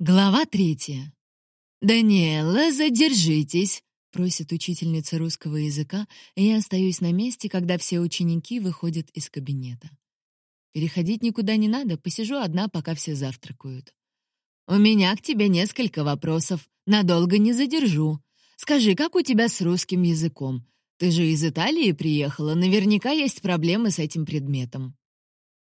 Глава третья. «Даниэла, задержитесь!» — просит учительница русского языка, и я остаюсь на месте, когда все ученики выходят из кабинета. Переходить никуда не надо, посижу одна, пока все завтракают. «У меня к тебе несколько вопросов. Надолго не задержу. Скажи, как у тебя с русским языком? Ты же из Италии приехала, наверняка есть проблемы с этим предметом».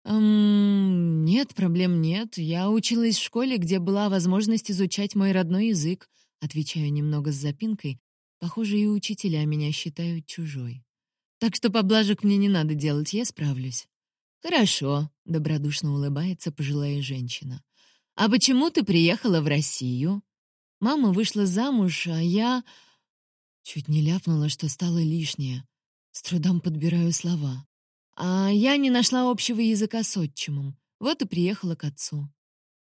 «Эм, нет, проблем нет. Я училась в школе, где была возможность изучать мой родной язык», отвечаю немного с запинкой. Похоже, и учителя меня считают чужой. Так что поблажек мне не надо делать, я справлюсь. «Хорошо», — добродушно улыбается пожилая женщина. «А почему ты приехала в Россию?» «Мама вышла замуж, а я...» Чуть не ляпнула, что стало лишнее. С трудом подбираю слова. А я не нашла общего языка с отчимом. Вот и приехала к отцу.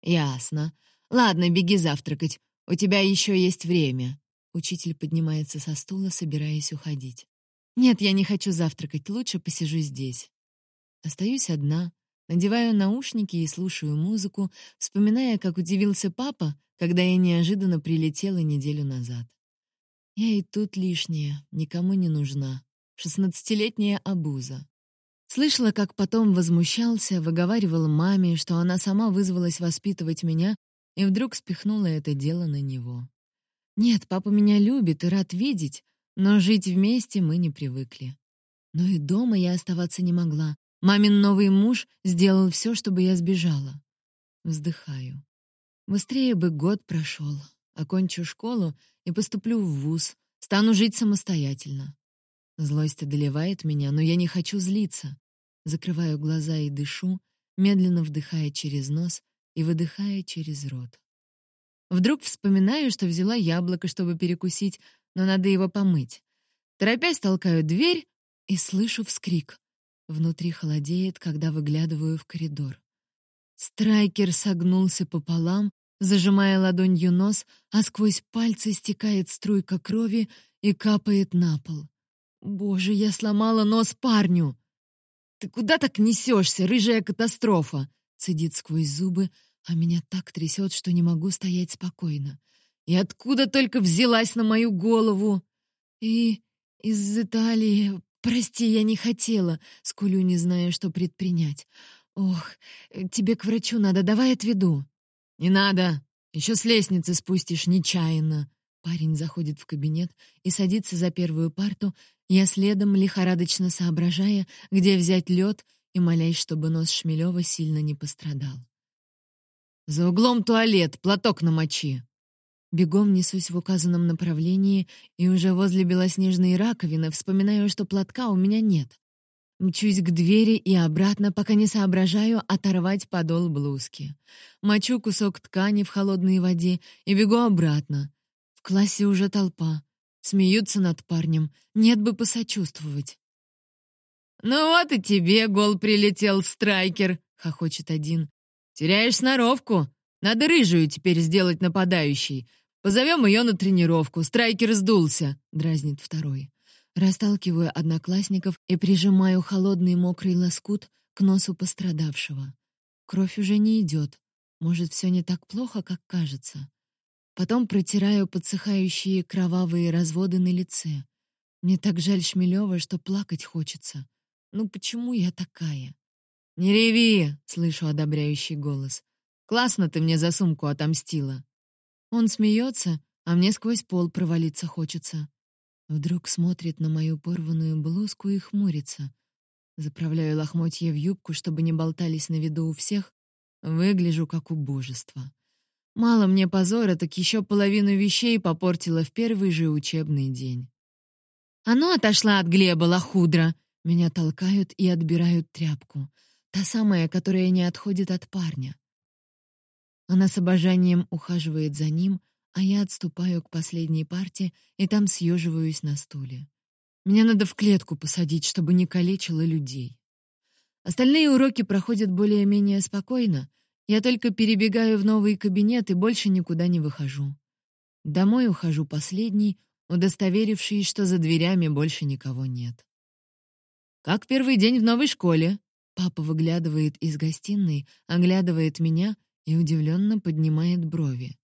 «Ясно. Ладно, беги завтракать. У тебя еще есть время». Учитель поднимается со стула, собираясь уходить. «Нет, я не хочу завтракать. Лучше посижу здесь». Остаюсь одна, надеваю наушники и слушаю музыку, вспоминая, как удивился папа, когда я неожиданно прилетела неделю назад. Я и тут лишняя, никому не нужна. Шестнадцатилетняя обуза. Слышала, как потом возмущался, выговаривал маме, что она сама вызвалась воспитывать меня, и вдруг спихнула это дело на него. Нет, папа меня любит и рад видеть, но жить вместе мы не привыкли. Но и дома я оставаться не могла. Мамин новый муж сделал все, чтобы я сбежала. Вздыхаю. Быстрее бы год прошел. Окончу школу и поступлю в вуз. Стану жить самостоятельно. Злость одолевает меня, но я не хочу злиться. Закрываю глаза и дышу, медленно вдыхая через нос и выдыхая через рот. Вдруг вспоминаю, что взяла яблоко, чтобы перекусить, но надо его помыть. Торопясь толкаю дверь и слышу вскрик. Внутри холодеет, когда выглядываю в коридор. Страйкер согнулся пополам, зажимая ладонью нос, а сквозь пальцы стекает струйка крови и капает на пол. Боже, я сломала нос парню. Ты куда так несешься, рыжая катастрофа? Цедит сквозь зубы, а меня так трясет, что не могу стоять спокойно. И откуда только взялась на мою голову? И из Италии. Прости, я не хотела. Скулю, не знаю, что предпринять. Ох, тебе к врачу надо, давай отведу. Не надо. Еще с лестницы спустишь нечаянно. Парень заходит в кабинет и садится за первую парту, я следом, лихорадочно соображая, где взять лед и молясь, чтобы нос Шмелева сильно не пострадал. «За углом туалет, платок намочи!» Бегом несусь в указанном направлении и уже возле белоснежной раковины вспоминаю, что платка у меня нет. Мчусь к двери и обратно, пока не соображаю оторвать подол блузки. Мочу кусок ткани в холодной воде и бегу обратно. Классе уже толпа. Смеются над парнем. Нет бы посочувствовать. «Ну вот и тебе гол прилетел, страйкер!» — хохочет один. «Теряешь сноровку. Надо рыжую теперь сделать нападающей. Позовем ее на тренировку. Страйкер сдулся!» — дразнит второй. Расталкиваю одноклассников и прижимаю холодный мокрый лоскут к носу пострадавшего. Кровь уже не идет. Может, все не так плохо, как кажется. Потом протираю подсыхающие кровавые разводы на лице. Мне так жаль Шмелева, что плакать хочется. Ну почему я такая? «Не реви!» — слышу одобряющий голос. «Классно ты мне за сумку отомстила!» Он смеется, а мне сквозь пол провалиться хочется. Вдруг смотрит на мою порванную блузку и хмурится. Заправляю лохмотья в юбку, чтобы не болтались на виду у всех. Выгляжу как убожество. Мало мне позора, так еще половину вещей попортила в первый же учебный день. «А ну, отошла от Глеба, лохудра!» Меня толкают и отбирают тряпку. Та самая, которая не отходит от парня. Она с обожанием ухаживает за ним, а я отступаю к последней парте и там съеживаюсь на стуле. Меня надо в клетку посадить, чтобы не калечило людей. Остальные уроки проходят более-менее спокойно, я только перебегаю в новый кабинет и больше никуда не выхожу. Домой ухожу последний, удостоверившись, что за дверями больше никого нет. «Как первый день в новой школе?» Папа выглядывает из гостиной, оглядывает меня и удивленно поднимает брови.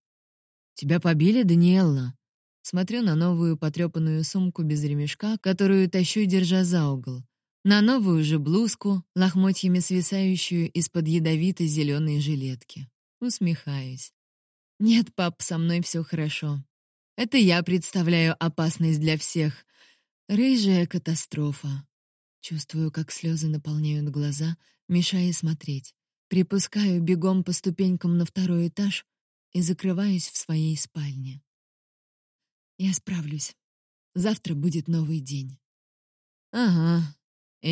«Тебя побили, Даниэлла?» Смотрю на новую потрепанную сумку без ремешка, которую тащу, держа за угол. На новую же блузку, лохмотьями свисающую из-под ядовитой зеленой жилетки. Усмехаюсь. «Нет, пап, со мной все хорошо. Это я представляю опасность для всех. Рыжая катастрофа». Чувствую, как слезы наполняют глаза, мешая смотреть. Припускаю бегом по ступенькам на второй этаж и закрываюсь в своей спальне. Я справлюсь. Завтра будет новый день. Ага,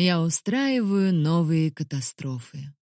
я устраиваю новые катастрофы.